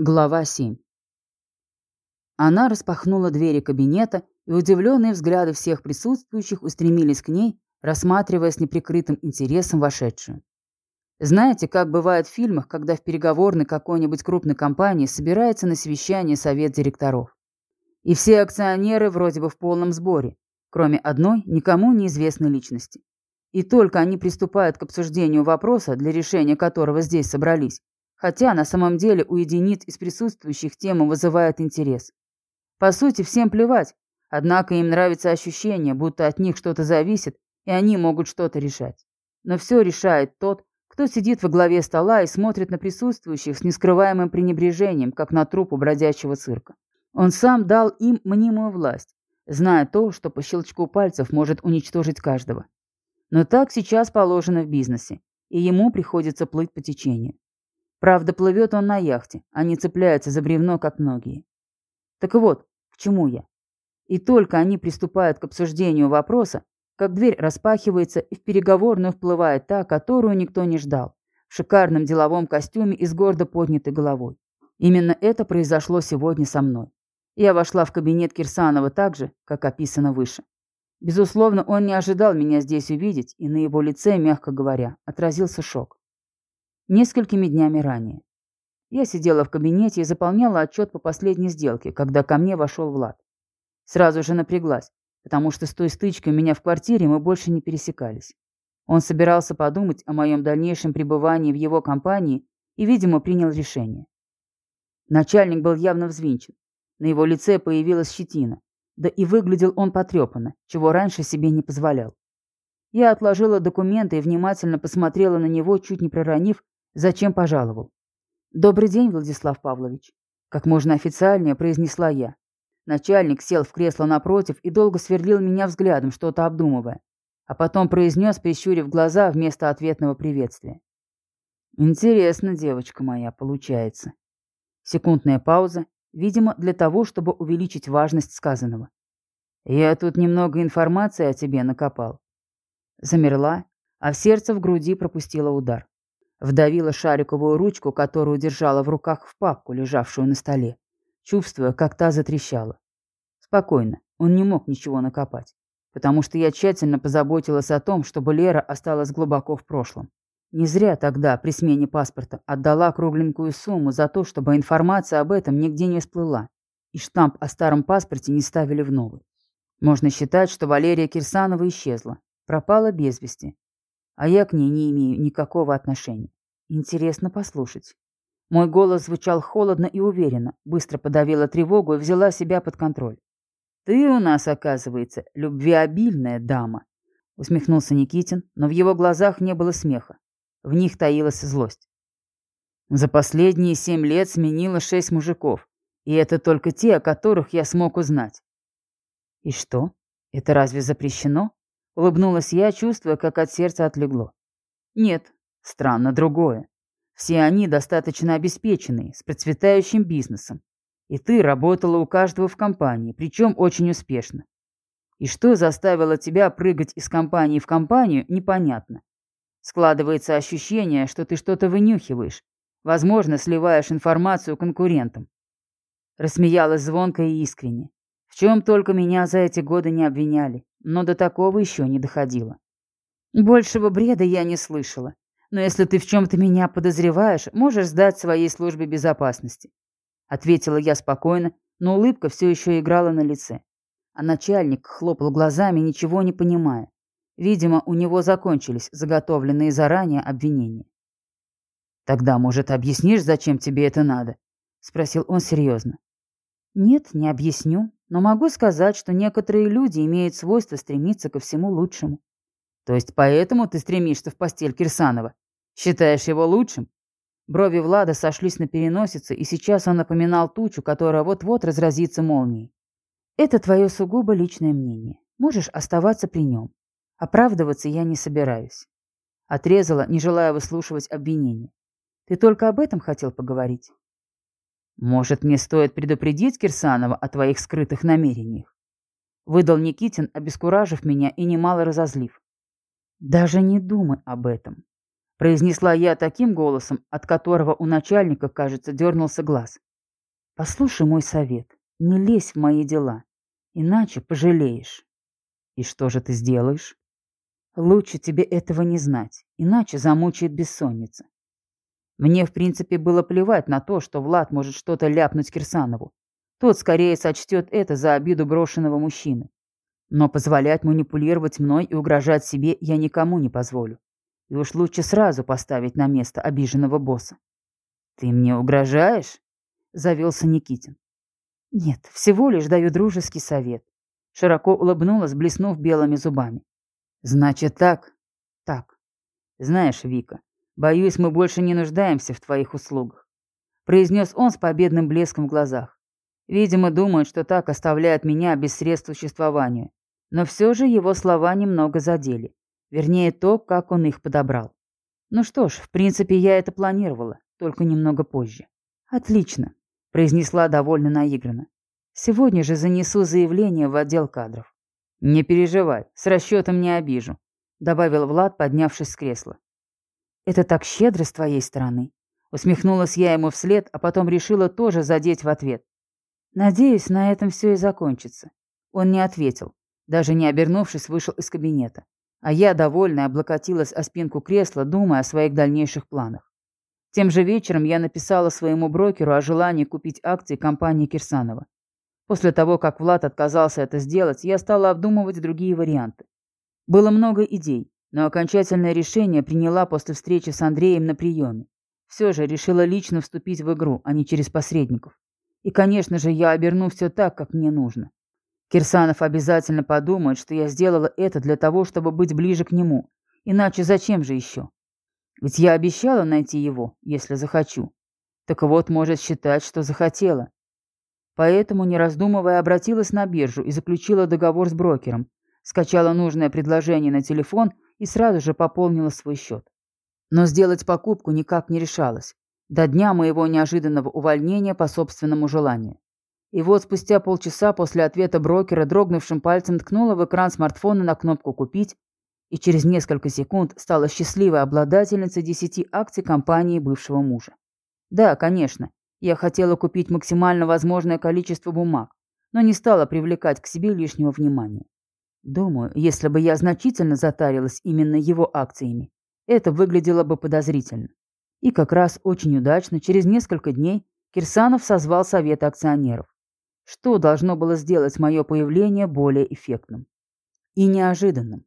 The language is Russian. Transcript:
Глава 7. Она распахнула двери кабинета, и удивленные взгляды всех присутствующих устремились к ней, рассматривая с неприкрытым интересом вошедшую. Знаете, как бывает в фильмах, когда в переговорной какой-нибудь крупной компании собирается на совещание совет директоров. И все акционеры вроде бы в полном сборе, кроме одной никому неизвестной личности. И только они приступают к обсуждению вопроса, для решения которого здесь собрались, Хотя на самом деле у единиц из присутствующих тема вызывает интерес. По сути, всем плевать, однако им нравится ощущение, будто от них что-то зависит, и они могут что-то решать. Но все решает тот, кто сидит во главе стола и смотрит на присутствующих с нескрываемым пренебрежением, как на трупу бродячего цирка. Он сам дал им мнимую власть, зная то, что по щелчку пальцев может уничтожить каждого. Но так сейчас положено в бизнесе, и ему приходится плыть по течению. Правда, плывет он на яхте, а не цепляется за бревно, как многие. Так вот, к чему я? И только они приступают к обсуждению вопроса, как дверь распахивается, и в переговорную вплывает та, которую никто не ждал, в шикарном деловом костюме и с гордо поднятой головой. Именно это произошло сегодня со мной. Я вошла в кабинет Кирсанова так же, как описано выше. Безусловно, он не ожидал меня здесь увидеть, и на его лице, мягко говоря, отразился шок несколькими днями ранее. Я сидела в кабинете и заполняла отчет по последней сделке, когда ко мне вошел Влад. Сразу же напряглась, потому что с той стычкой у меня в квартире мы больше не пересекались. Он собирался подумать о моем дальнейшем пребывании в его компании и, видимо, принял решение. Начальник был явно взвинчен. На его лице появилась щетина. Да и выглядел он потрепанно, чего раньше себе не позволял. Я отложила документы и внимательно посмотрела на него, чуть не проронив, Зачем пожаловал? Добрый день, Владислав Павлович. Как можно официальнее произнесла я. Начальник сел в кресло напротив и долго сверлил меня взглядом, что-то обдумывая. А потом произнес, прищурив глаза вместо ответного приветствия. Интересно, девочка моя, получается. Секундная пауза, видимо, для того, чтобы увеличить важность сказанного. Я тут немного информации о тебе накопал. Замерла, а в сердце в груди пропустила удар. Вдавила шариковую ручку, которую держала в руках в папку, лежавшую на столе, чувствуя, как та затрещала. Спокойно, он не мог ничего накопать, потому что я тщательно позаботилась о том, чтобы Лера осталась глубоко в прошлом. Не зря тогда, при смене паспорта, отдала кругленькую сумму за то, чтобы информация об этом нигде не всплыла, и штамп о старом паспорте не ставили в новый. Можно считать, что Валерия Кирсанова исчезла, пропала без вести, а я к ней не имею никакого отношения. Интересно послушать. Мой голос звучал холодно и уверенно, быстро подавила тревогу и взяла себя под контроль. «Ты у нас, оказывается, любвеобильная дама», — усмехнулся Никитин, но в его глазах не было смеха. В них таилась злость. «За последние семь лет сменила шесть мужиков, и это только те, о которых я смог узнать». «И что? Это разве запрещено?» Улыбнулась я, чувствуя, как от сердца отлегло. Нет, странно другое. Все они достаточно обеспеченные, с процветающим бизнесом. И ты работала у каждого в компании, причем очень успешно. И что заставило тебя прыгать из компании в компанию, непонятно. Складывается ощущение, что ты что-то вынюхиваешь. Возможно, сливаешь информацию конкурентам. Рассмеялась звонко и искренне. В чем только меня за эти годы не обвиняли но до такого еще не доходило. Большего бреда я не слышала. Но если ты в чем-то меня подозреваешь, можешь сдать своей службе безопасности. Ответила я спокойно, но улыбка все еще играла на лице. А начальник хлопал глазами, ничего не понимая. Видимо, у него закончились заготовленные заранее обвинения. «Тогда, может, объяснишь, зачем тебе это надо?» — спросил он серьезно. «Нет, не объясню. Но могу сказать, что некоторые люди имеют свойство стремиться ко всему лучшему. То есть поэтому ты стремишься в постель Кирсанова? Считаешь его лучшим? Брови Влада сошлись на переносице, и сейчас он напоминал тучу, которая вот-вот разразится молнией. Это твое сугубо личное мнение. Можешь оставаться при нем. Оправдываться я не собираюсь. Отрезала, не желая выслушивать обвинения. Ты только об этом хотел поговорить? «Может, мне стоит предупредить Кирсанова о твоих скрытых намерениях?» Выдал Никитин, обескуражив меня и немало разозлив. «Даже не думай об этом», — произнесла я таким голосом, от которого у начальника, кажется, дернулся глаз. Послушай мой совет. Не лезь в мои дела. Иначе пожалеешь. И что же ты сделаешь? Лучше тебе этого не знать, иначе замучает бессонница. Мне, в принципе, было плевать на то, что Влад может что-то ляпнуть Кирсанову. Тот скорее сочтет это за обиду брошенного мужчины. Но позволять манипулировать мной и угрожать себе я никому не позволю. И уж лучше сразу поставить на место обиженного босса. «Ты мне угрожаешь?» — завелся Никитин. «Нет, всего лишь даю дружеский совет». Широко улыбнулась, блеснув белыми зубами. «Значит так?» «Так. Знаешь, Вика, боюсь, мы больше не нуждаемся в твоих услугах», произнес он с победным блеском в глазах. Видимо, думает, что так оставляет меня без средств существования. Но все же его слова немного задели. Вернее, то, как он их подобрал. Ну что ж, в принципе, я это планировала, только немного позже. Отлично, произнесла довольно наигранно. Сегодня же занесу заявление в отдел кадров. Не переживай, с расчетом не обижу, добавил Влад, поднявшись с кресла. Это так щедро с твоей стороны. Усмехнулась я ему вслед, а потом решила тоже задеть в ответ. Надеюсь, на этом все и закончится. Он не ответил. Даже не обернувшись, вышел из кабинета. А я, довольная, облокотилась о спинку кресла, думая о своих дальнейших планах. Тем же вечером я написала своему брокеру о желании купить акции компании Кирсанова. После того, как Влад отказался это сделать, я стала обдумывать другие варианты. Было много идей, но окончательное решение приняла после встречи с Андреем на приеме. Все же решила лично вступить в игру, а не через посредников. И, конечно же, я оберну все так, как мне нужно. Кирсанов обязательно подумает, что я сделала это для того, чтобы быть ближе к нему. Иначе зачем же еще? Ведь я обещала найти его, если захочу. Так вот, может считать, что захотела. Поэтому, не раздумывая, обратилась на биржу и заключила договор с брокером, скачала нужное предложение на телефон и сразу же пополнила свой счет. Но сделать покупку никак не решалась, до дня моего неожиданного увольнения по собственному желанию. И вот спустя полчаса после ответа брокера дрогнувшим пальцем ткнула в экран смартфона на кнопку «Купить», и через несколько секунд стала счастливой обладательницей 10 акций компании бывшего мужа. Да, конечно, я хотела купить максимально возможное количество бумаг, но не стала привлекать к себе лишнего внимания. Думаю, если бы я значительно затарилась именно его акциями, это выглядело бы подозрительно. И как раз очень удачно, через несколько дней Кирсанов созвал совет акционеров. Что должно было сделать мое появление более эффектным и неожиданным?